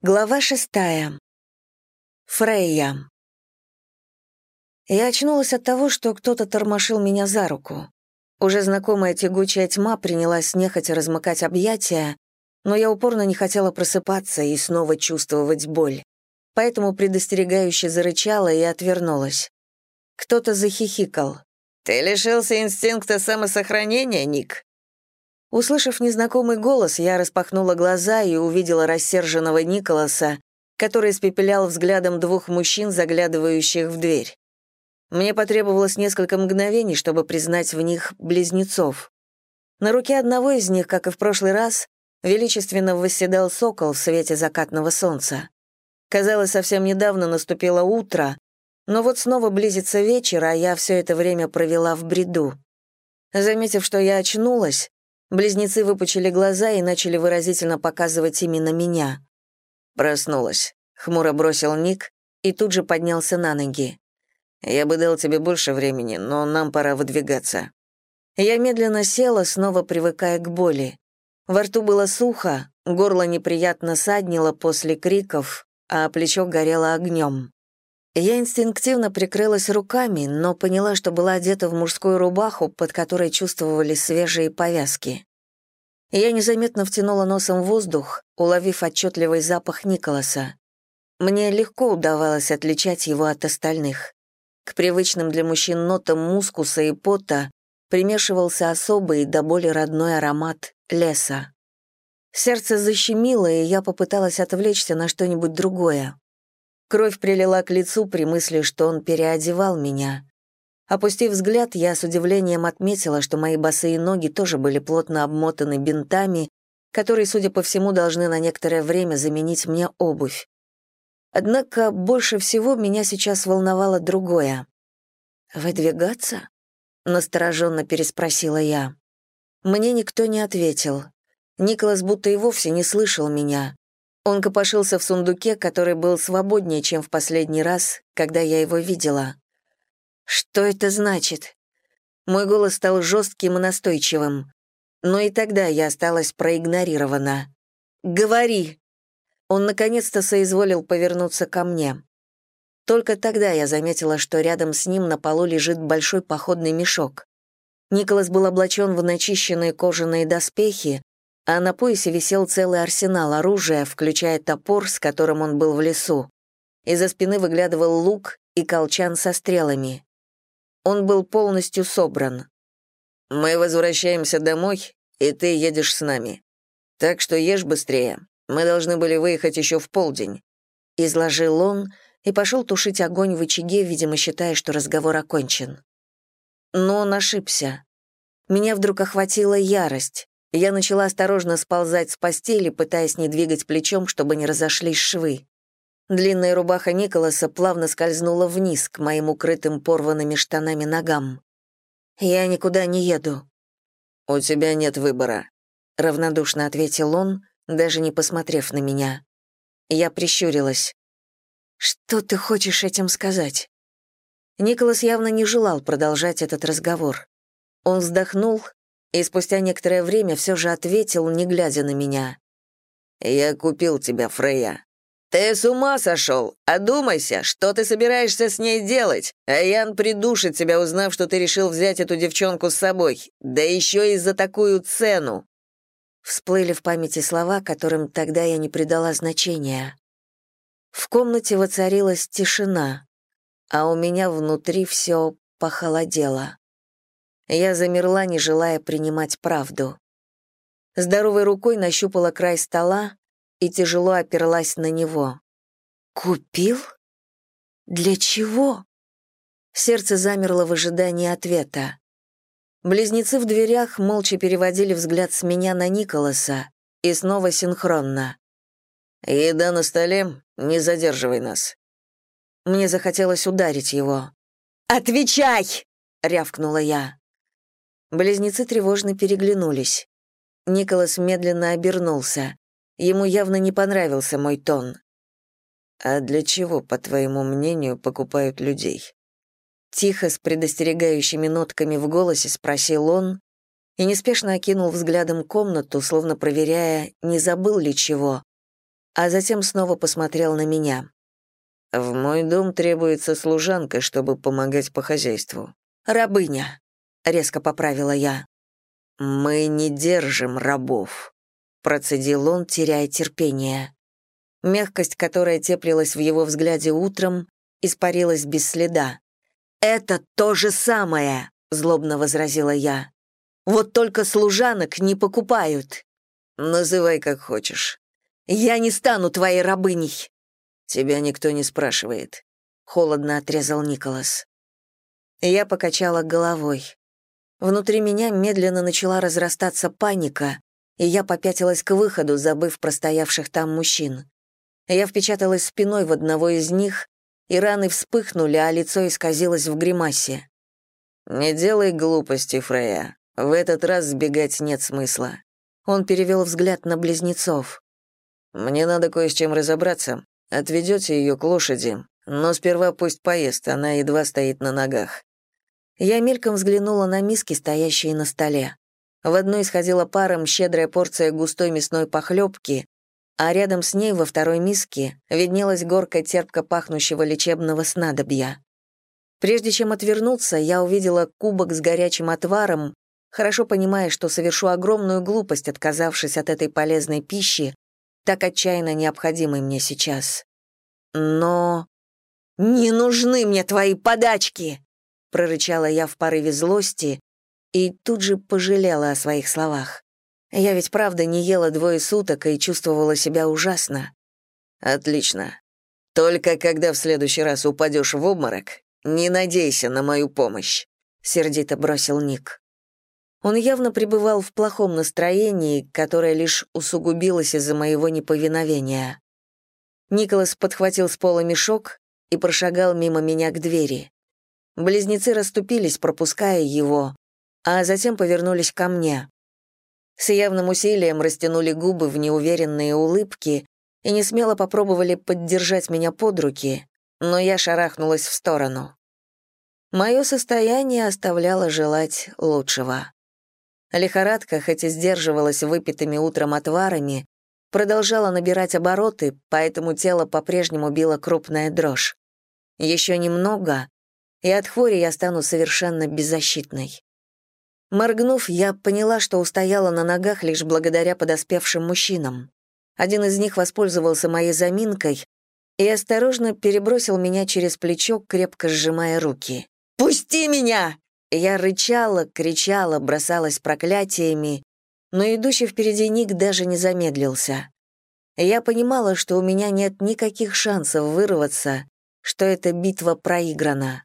Глава шестая. Фрейя. Я очнулась от того, что кто-то тормошил меня за руку. Уже знакомая тягучая тьма принялась нехотя размыкать объятия, но я упорно не хотела просыпаться и снова чувствовать боль. Поэтому предостерегающе зарычала и отвернулась. Кто-то захихикал. «Ты лишился инстинкта самосохранения, Ник?» Услышав незнакомый голос, я распахнула глаза и увидела рассерженного Николаса, который испепелял взглядом двух мужчин, заглядывающих в дверь. Мне потребовалось несколько мгновений, чтобы признать в них близнецов. На руке одного из них, как и в прошлый раз, величественно восседал сокол в свете закатного солнца. Казалось, совсем недавно наступило утро, но вот снова близится вечер, а я все это время провела в бреду. Заметив, что я очнулась, Близнецы выпучили глаза и начали выразительно показывать именно меня. «Проснулась», — хмуро бросил Ник и тут же поднялся на ноги. «Я бы дал тебе больше времени, но нам пора выдвигаться». Я медленно села, снова привыкая к боли. Во рту было сухо, горло неприятно саднило после криков, а плечо горело огнем. Я инстинктивно прикрылась руками, но поняла, что была одета в мужскую рубаху, под которой чувствовали свежие повязки. Я незаметно втянула носом воздух, уловив отчетливый запах Николаса. Мне легко удавалось отличать его от остальных. К привычным для мужчин нотам мускуса и пота примешивался особый до боли родной аромат леса. Сердце защемило, и я попыталась отвлечься на что-нибудь другое. Кровь прилила к лицу при мысли, что он переодевал меня. Опустив взгляд, я с удивлением отметила, что мои босые ноги тоже были плотно обмотаны бинтами, которые, судя по всему, должны на некоторое время заменить мне обувь. Однако больше всего меня сейчас волновало другое. «Выдвигаться?» — настороженно переспросила я. Мне никто не ответил. Николас будто и вовсе не слышал меня. Он копошился в сундуке, который был свободнее, чем в последний раз, когда я его видела. Что это значит? Мой голос стал жестким и настойчивым. Но и тогда я осталась проигнорирована. «Говори!» Он наконец-то соизволил повернуться ко мне. Только тогда я заметила, что рядом с ним на полу лежит большой походный мешок. Николас был облачен в начищенные кожаные доспехи, а на поясе висел целый арсенал оружия, включая топор, с которым он был в лесу. Из-за спины выглядывал лук и колчан со стрелами. Он был полностью собран. «Мы возвращаемся домой, и ты едешь с нами. Так что ешь быстрее. Мы должны были выехать еще в полдень», — изложил он и пошел тушить огонь в очаге, видимо, считая, что разговор окончен. Но он ошибся. Меня вдруг охватила ярость. Я начала осторожно сползать с постели, пытаясь не двигать плечом, чтобы не разошлись швы. Длинная рубаха Николаса плавно скользнула вниз к моим укрытым порванными штанами ногам. «Я никуда не еду». «У тебя нет выбора», — равнодушно ответил он, даже не посмотрев на меня. Я прищурилась. «Что ты хочешь этим сказать?» Николас явно не желал продолжать этот разговор. Он вздохнул и спустя некоторое время все же ответил, не глядя на меня. «Я купил тебя, Фрея». «Ты с ума сошел? Одумайся, что ты собираешься с ней делать? А Ян придушит тебя, узнав, что ты решил взять эту девчонку с собой. Да еще и за такую цену!» Всплыли в памяти слова, которым тогда я не придала значения. В комнате воцарилась тишина, а у меня внутри все похолодело. Я замерла, не желая принимать правду. Здоровой рукой нащупала край стола и тяжело оперлась на него. «Купил? Для чего?» Сердце замерло в ожидании ответа. Близнецы в дверях молча переводили взгляд с меня на Николаса и снова синхронно. «Еда на столе, не задерживай нас». Мне захотелось ударить его. «Отвечай!» — рявкнула я. Близнецы тревожно переглянулись. Николас медленно обернулся. Ему явно не понравился мой тон. «А для чего, по твоему мнению, покупают людей?» Тихо, с предостерегающими нотками в голосе спросил он и неспешно окинул взглядом комнату, словно проверяя, не забыл ли чего. а затем снова посмотрел на меня. «В мой дом требуется служанка, чтобы помогать по хозяйству». «Рабыня», — резко поправила я. «Мы не держим рабов», — процедил он, теряя терпение. Мягкость, которая теплилась в его взгляде утром, испарилась без следа. «Это то же самое», — злобно возразила я. «Вот только служанок не покупают». «Называй как хочешь». «Я не стану твоей рабыней». «Тебя никто не спрашивает», — холодно отрезал Николас. Я покачала головой. Внутри меня медленно начала разрастаться паника, и я попятилась к выходу, забыв про стоявших там мужчин. Я впечаталась спиной в одного из них, и раны вспыхнули, а лицо исказилось в гримасе. «Не делай глупости, Фрея. В этот раз сбегать нет смысла». Он перевел взгляд на близнецов. «Мне надо кое с чем разобраться. Отведете ее к лошади, но сперва пусть поест, она едва стоит на ногах». Я мельком взглянула на миски, стоящие на столе. В одной исходила паром щедрая порция густой мясной похлебки, а рядом с ней во второй миске виднелась горка терпко пахнущего лечебного снадобья. Прежде чем отвернуться, я увидела кубок с горячим отваром, хорошо понимая, что совершу огромную глупость, отказавшись от этой полезной пищи, так отчаянно необходимой мне сейчас. Но... «Не нужны мне твои подачки!» — прорычала я в порыве злости и тут же пожалела о своих словах. Я ведь правда не ела двое суток и чувствовала себя ужасно. Отлично. Только когда в следующий раз упадешь в обморок, не надейся на мою помощь, сердито бросил Ник. Он явно пребывал в плохом настроении, которое лишь усугубилось из-за моего неповиновения. Николас подхватил с пола мешок и прошагал мимо меня к двери. Близнецы расступились, пропуская его, а затем повернулись ко мне. С явным усилием растянули губы в неуверенные улыбки и не смело попробовали поддержать меня под руки, но я шарахнулась в сторону. Мое состояние оставляло желать лучшего. Лихорадка, хоть и сдерживалась выпитыми утром отварами, продолжала набирать обороты, поэтому тело по-прежнему било крупная дрожь. Еще немного, и от хвори я стану совершенно беззащитной. Моргнув, я поняла, что устояла на ногах лишь благодаря подоспевшим мужчинам. Один из них воспользовался моей заминкой и осторожно перебросил меня через плечо, крепко сжимая руки. «Пусти меня!» Я рычала, кричала, бросалась проклятиями, но идущий впереди Ник даже не замедлился. Я понимала, что у меня нет никаких шансов вырваться, что эта битва проиграна.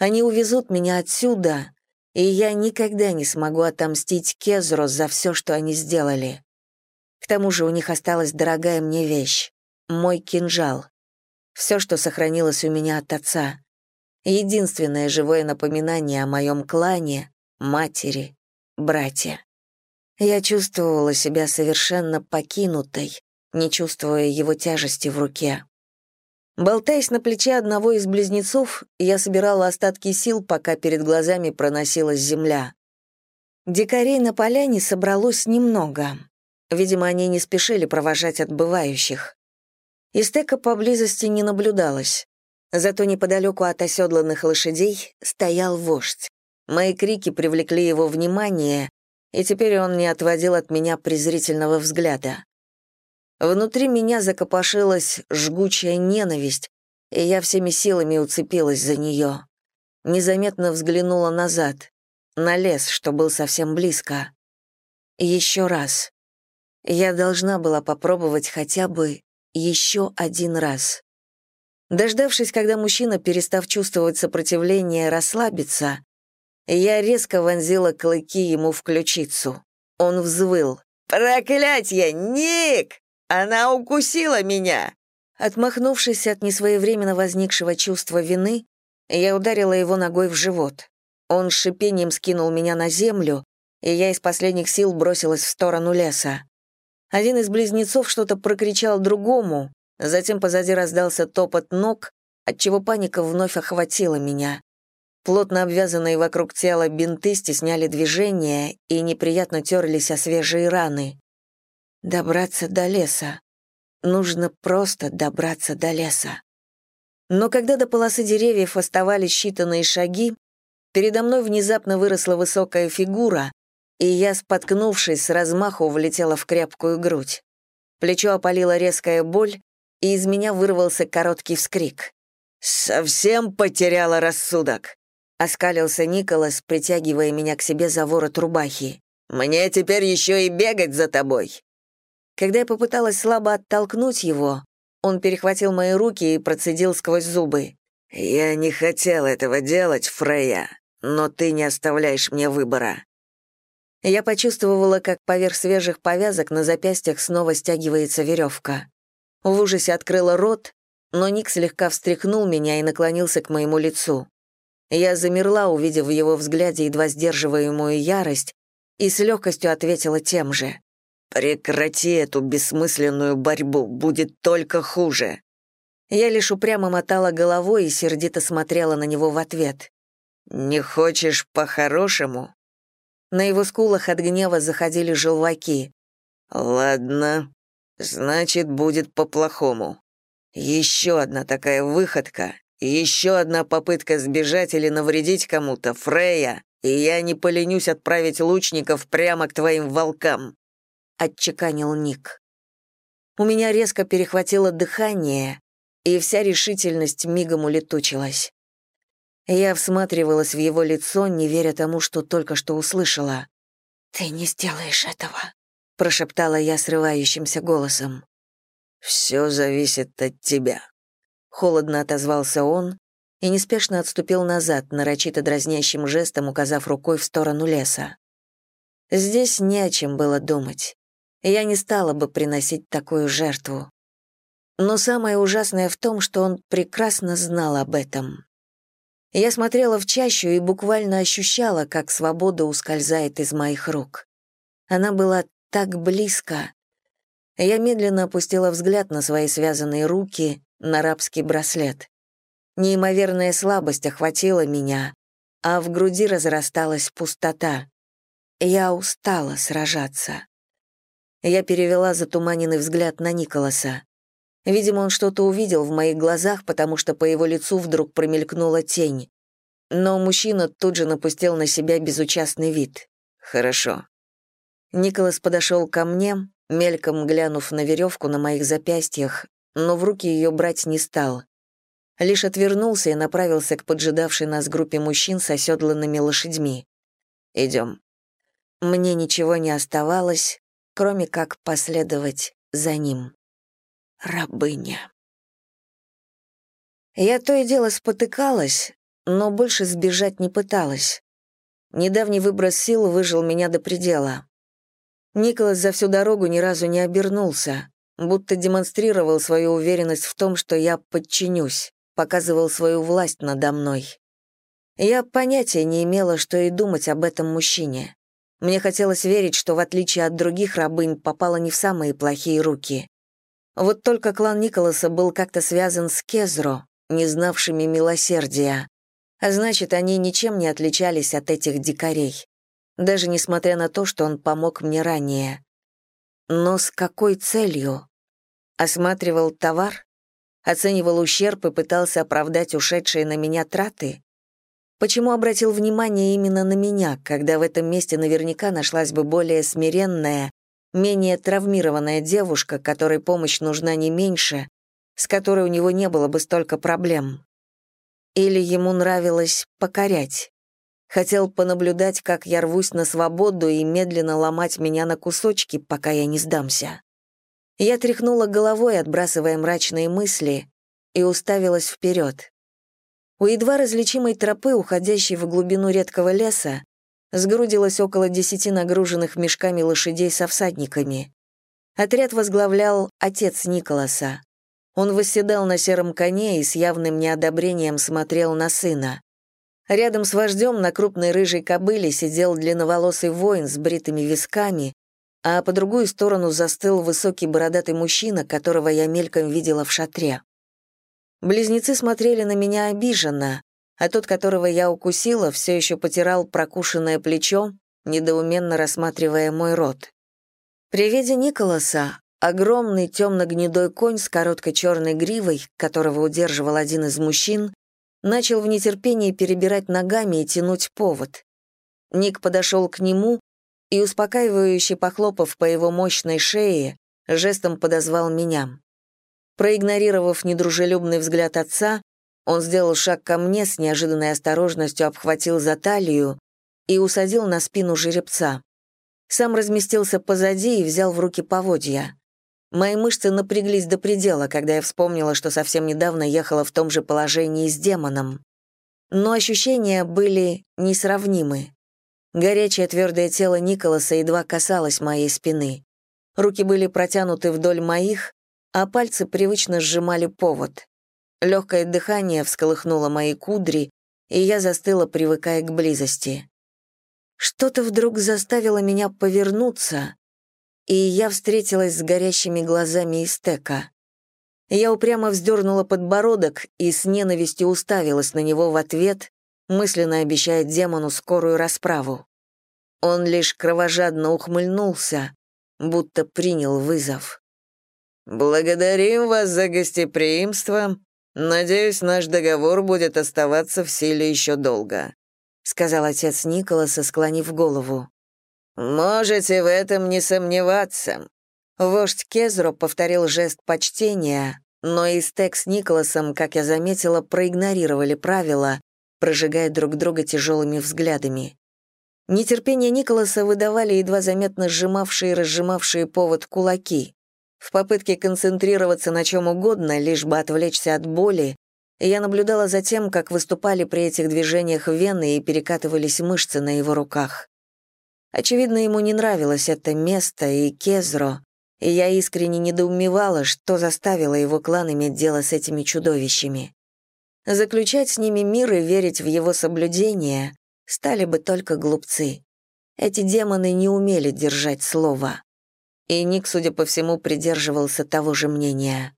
Они увезут меня отсюда, и я никогда не смогу отомстить Кезро за все, что они сделали. К тому же у них осталась дорогая мне вещь — мой кинжал. Все, что сохранилось у меня от отца. Единственное живое напоминание о моем клане, матери, брате. Я чувствовала себя совершенно покинутой, не чувствуя его тяжести в руке. Болтаясь на плече одного из близнецов, я собирала остатки сил, пока перед глазами проносилась земля. Дикарей на поляне собралось немного. Видимо, они не спешили провожать отбывающих. Истека поблизости не наблюдалось. Зато неподалеку от оседланных лошадей стоял вождь. Мои крики привлекли его внимание, и теперь он не отводил от меня презрительного взгляда. Внутри меня закопошилась жгучая ненависть, и я всеми силами уцепилась за нее. Незаметно взглянула назад, на лес, что был совсем близко. Еще раз. Я должна была попробовать хотя бы еще один раз. Дождавшись, когда мужчина, перестав чувствовать сопротивление, расслабится, я резко вонзила клыки ему в ключицу. Он взвыл. «Проклятье, Ник!» Она укусила меня!» Отмахнувшись от несвоевременно возникшего чувства вины, я ударила его ногой в живот. Он с шипением скинул меня на землю, и я из последних сил бросилась в сторону леса. Один из близнецов что-то прокричал другому, затем позади раздался топот ног, отчего паника вновь охватила меня. Плотно обвязанные вокруг тела бинты стесняли движение и неприятно терлись о свежие раны добраться до леса. Нужно просто добраться до леса. Но когда до полосы деревьев оставались считанные шаги, передо мной внезапно выросла высокая фигура, и я, споткнувшись, с размаху влетела в крепкую грудь. Плечо опалила резкая боль, и из меня вырвался короткий вскрик. «Совсем потеряла рассудок!» — оскалился Николас, притягивая меня к себе за ворот рубахи. «Мне теперь еще и бегать за тобой!» Когда я попыталась слабо оттолкнуть его, он перехватил мои руки и процедил сквозь зубы. «Я не хотел этого делать, Фрея, но ты не оставляешь мне выбора». Я почувствовала, как поверх свежих повязок на запястьях снова стягивается веревка. В ужасе открыла рот, но Ник слегка встряхнул меня и наклонился к моему лицу. Я замерла, увидев в его взгляде едва сдерживаемую ярость, и с легкостью ответила тем же. «Прекрати эту бессмысленную борьбу, будет только хуже». Я лишь упрямо мотала головой и сердито смотрела на него в ответ. «Не хочешь по-хорошему?» На его скулах от гнева заходили желваки. «Ладно, значит, будет по-плохому. Еще одна такая выходка, еще одна попытка сбежать или навредить кому-то, Фрея, и я не поленюсь отправить лучников прямо к твоим волкам отчеканил Ник. У меня резко перехватило дыхание, и вся решительность мигом улетучилась. Я всматривалась в его лицо, не веря тому, что только что услышала. «Ты не сделаешь этого», — прошептала я срывающимся голосом. «Все зависит от тебя», — холодно отозвался он и неспешно отступил назад, нарочито дразнящим жестом указав рукой в сторону леса. Здесь не о чем было думать я не стала бы приносить такую жертву. Но самое ужасное в том, что он прекрасно знал об этом. Я смотрела в чащу и буквально ощущала, как свобода ускользает из моих рук. Она была так близко. Я медленно опустила взгляд на свои связанные руки, на рабский браслет. Неимоверная слабость охватила меня, а в груди разрасталась пустота. Я устала сражаться. Я перевела затуманенный взгляд на Николаса. Видимо, он что-то увидел в моих глазах, потому что по его лицу вдруг промелькнула тень. Но мужчина тут же напустил на себя безучастный вид. «Хорошо». Николас подошел ко мне, мельком глянув на веревку на моих запястьях, но в руки ее брать не стал. Лишь отвернулся и направился к поджидавшей нас группе мужчин с оседланными лошадьми. «Идем». Мне ничего не оставалось, кроме как последовать за ним. Рабыня. Я то и дело спотыкалась, но больше сбежать не пыталась. Недавний выброс сил выжил меня до предела. Николас за всю дорогу ни разу не обернулся, будто демонстрировал свою уверенность в том, что я подчинюсь, показывал свою власть надо мной. Я понятия не имела, что и думать об этом мужчине. Мне хотелось верить, что, в отличие от других рабынь, попала не в самые плохие руки. Вот только клан Николаса был как-то связан с Кезро, не знавшими милосердия. А значит, они ничем не отличались от этих дикарей. Даже несмотря на то, что он помог мне ранее. Но с какой целью? Осматривал товар? Оценивал ущерб и пытался оправдать ушедшие на меня траты? Почему обратил внимание именно на меня, когда в этом месте наверняка нашлась бы более смиренная, менее травмированная девушка, которой помощь нужна не меньше, с которой у него не было бы столько проблем? Или ему нравилось покорять? Хотел понаблюдать, как я рвусь на свободу и медленно ломать меня на кусочки, пока я не сдамся. Я тряхнула головой, отбрасывая мрачные мысли, и уставилась вперед. У едва различимой тропы, уходящей в глубину редкого леса, сгрудилось около десяти нагруженных мешками лошадей со всадниками. Отряд возглавлял отец Николаса. Он восседал на сером коне и с явным неодобрением смотрел на сына. Рядом с вождем на крупной рыжей кобыле сидел длинноволосый воин с бритыми висками, а по другую сторону застыл высокий бородатый мужчина, которого я мельком видела в шатре. Близнецы смотрели на меня обиженно, а тот, которого я укусила, все еще потирал прокушенное плечо, недоуменно рассматривая мой рот. При виде Николаса огромный темно-гнедой конь с короткой черной гривой, которого удерживал один из мужчин, начал в нетерпении перебирать ногами и тянуть повод. Ник подошел к нему и, успокаивающе похлопав по его мощной шее, жестом подозвал меня. Проигнорировав недружелюбный взгляд отца, он сделал шаг ко мне с неожиданной осторожностью, обхватил за талию и усадил на спину жеребца. Сам разместился позади и взял в руки поводья. Мои мышцы напряглись до предела, когда я вспомнила, что совсем недавно ехала в том же положении с демоном. Но ощущения были несравнимы. Горячее твердое тело Николаса едва касалось моей спины. Руки были протянуты вдоль моих, а пальцы привычно сжимали повод. Легкое дыхание всколыхнуло мои кудри, и я застыла, привыкая к близости. Что-то вдруг заставило меня повернуться, и я встретилась с горящими глазами Истека. Я упрямо вздернула подбородок и с ненавистью уставилась на него в ответ, мысленно обещая демону скорую расправу. Он лишь кровожадно ухмыльнулся, будто принял вызов. «Благодарим вас за гостеприимство. Надеюсь, наш договор будет оставаться в силе еще долго», сказал отец Николаса, склонив голову. «Можете в этом не сомневаться». Вождь Кезро повторил жест почтения, но и Стек с Николасом, как я заметила, проигнорировали правила, прожигая друг друга тяжелыми взглядами. Нетерпение Николаса выдавали едва заметно сжимавшие и разжимавшие повод кулаки. В попытке концентрироваться на чем угодно, лишь бы отвлечься от боли, я наблюдала за тем, как выступали при этих движениях вены и перекатывались мышцы на его руках. Очевидно, ему не нравилось это место и Кезро, и я искренне недоумевала, что заставило его клан иметь дело с этими чудовищами. Заключать с ними мир и верить в его соблюдение стали бы только глупцы. Эти демоны не умели держать слово. И Ник, судя по всему, придерживался того же мнения.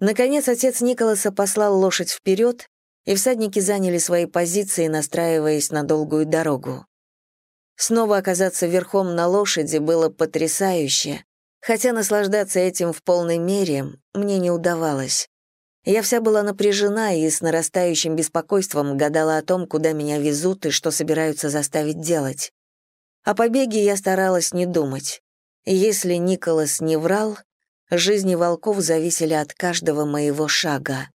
Наконец, отец Николаса послал лошадь вперед, и всадники заняли свои позиции, настраиваясь на долгую дорогу. Снова оказаться верхом на лошади было потрясающе, хотя наслаждаться этим в полной мере мне не удавалось. Я вся была напряжена и с нарастающим беспокойством гадала о том, куда меня везут и что собираются заставить делать. О побеге я старалась не думать. Если Николас не врал, жизни волков зависели от каждого моего шага,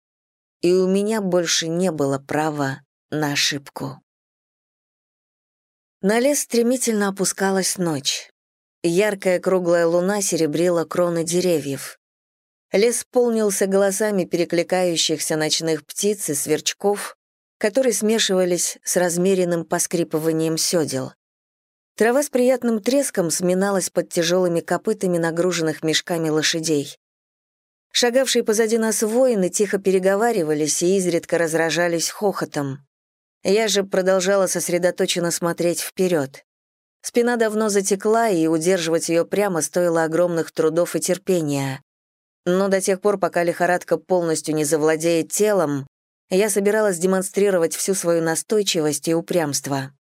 и у меня больше не было права на ошибку. На лес стремительно опускалась ночь. Яркая круглая луна серебрила кроны деревьев. Лес полнился голосами перекликающихся ночных птиц и сверчков, которые смешивались с размеренным поскрипыванием сёдел. Трава с приятным треском сминалась под тяжелыми копытами нагруженных мешками лошадей. Шагавшие позади нас воины тихо переговаривались и изредка разражались хохотом. Я же продолжала сосредоточенно смотреть вперед. Спина давно затекла, и удерживать ее прямо стоило огромных трудов и терпения. Но до тех пор, пока лихорадка полностью не завладеет телом, я собиралась демонстрировать всю свою настойчивость и упрямство.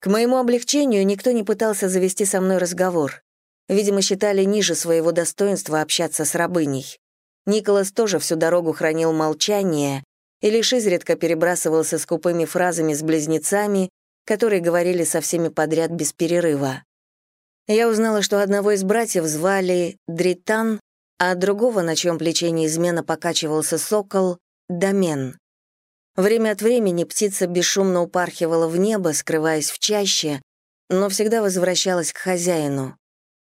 К моему облегчению никто не пытался завести со мной разговор. Видимо, считали ниже своего достоинства общаться с рабыней. Николас тоже всю дорогу хранил молчание, и лишь изредка перебрасывался скупыми фразами с близнецами, которые говорили со всеми подряд без перерыва. Я узнала, что одного из братьев звали Дритан, а другого, на чьем плече неизменно покачивался сокол, Домен. Время от времени птица бесшумно упархивала в небо, скрываясь в чаще, но всегда возвращалась к хозяину.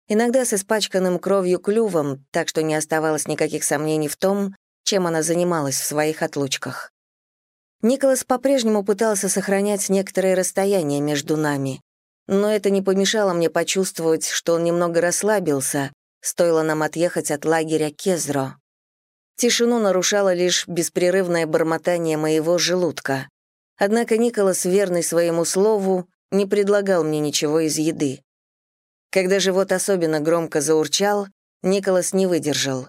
Иногда с испачканным кровью клювом, так что не оставалось никаких сомнений в том, чем она занималась в своих отлучках. Николас по-прежнему пытался сохранять некоторое расстояние между нами, но это не помешало мне почувствовать, что он немного расслабился, стоило нам отъехать от лагеря Кезро. Тишину нарушало лишь беспрерывное бормотание моего желудка. Однако Николас, верный своему слову, не предлагал мне ничего из еды. Когда живот особенно громко заурчал, Николас не выдержал.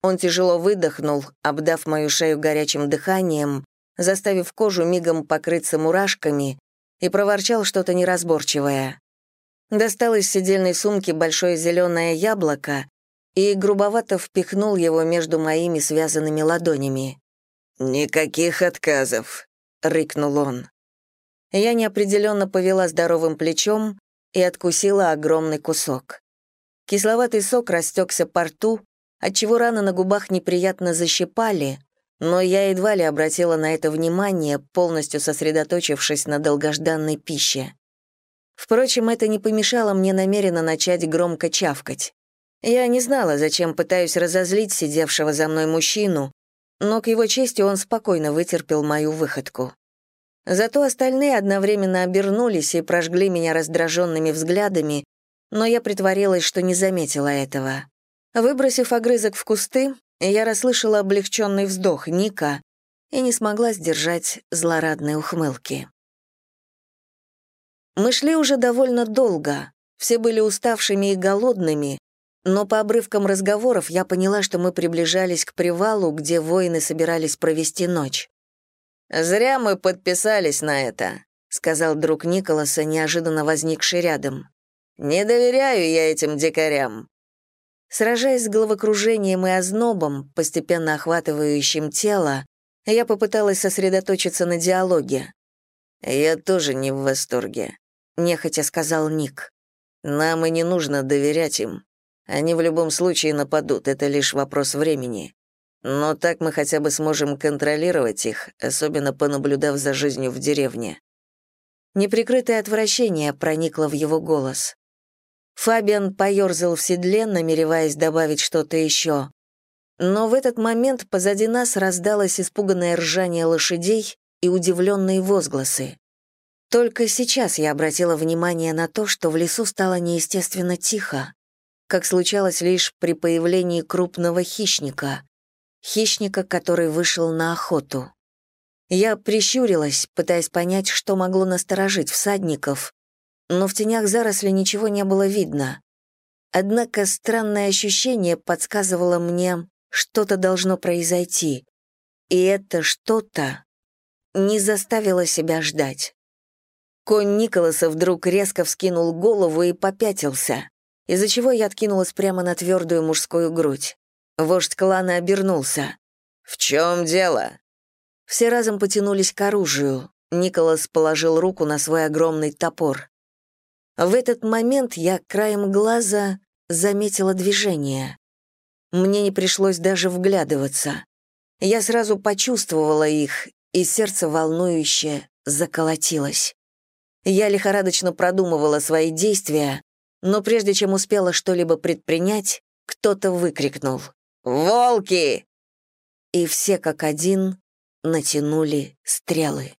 Он тяжело выдохнул, обдав мою шею горячим дыханием, заставив кожу мигом покрыться мурашками, и проворчал что-то неразборчивое. Достал из сидельной сумки большое зеленое яблоко и грубовато впихнул его между моими связанными ладонями. «Никаких отказов», — рыкнул он. Я неопределенно повела здоровым плечом и откусила огромный кусок. Кисловатый сок растекся по рту, отчего раны на губах неприятно защипали, но я едва ли обратила на это внимание, полностью сосредоточившись на долгожданной пище. Впрочем, это не помешало мне намеренно начать громко чавкать. Я не знала, зачем пытаюсь разозлить сидевшего за мной мужчину, но к его чести он спокойно вытерпел мою выходку. Зато остальные одновременно обернулись и прожгли меня раздраженными взглядами, но я притворилась, что не заметила этого. Выбросив огрызок в кусты, я расслышала облегченный вздох Ника и не смогла сдержать злорадной ухмылки. Мы шли уже довольно долго, все были уставшими и голодными, но по обрывкам разговоров я поняла, что мы приближались к привалу, где воины собирались провести ночь. «Зря мы подписались на это», — сказал друг Николаса, неожиданно возникший рядом. «Не доверяю я этим дикарям. Сражаясь с головокружением и ознобом, постепенно охватывающим тело, я попыталась сосредоточиться на диалоге. «Я тоже не в восторге», — нехотя сказал Ник. «Нам и не нужно доверять им. Они в любом случае нападут, это лишь вопрос времени. Но так мы хотя бы сможем контролировать их, особенно понаблюдав за жизнью в деревне». Неприкрытое отвращение проникло в его голос. Фабиан поерзал в седле, намереваясь добавить что-то еще. Но в этот момент позади нас раздалось испуганное ржание лошадей и удивленные возгласы. Только сейчас я обратила внимание на то, что в лесу стало неестественно тихо, как случалось лишь при появлении крупного хищника, хищника, который вышел на охоту. Я прищурилась, пытаясь понять, что могло насторожить всадников, но в тенях заросли ничего не было видно. Однако странное ощущение подсказывало мне, что-то должно произойти. И это что-то не заставило себя ждать. Конь Николаса вдруг резко вскинул голову и попятился, из-за чего я откинулась прямо на твердую мужскую грудь. Вождь клана обернулся. «В чем дело?» Все разом потянулись к оружию. Николас положил руку на свой огромный топор. В этот момент я краем глаза заметила движение. Мне не пришлось даже вглядываться. Я сразу почувствовала их, и сердце волнующе заколотилось. Я лихорадочно продумывала свои действия, но прежде чем успела что-либо предпринять, кто-то выкрикнул «Волки!» И все как один натянули стрелы.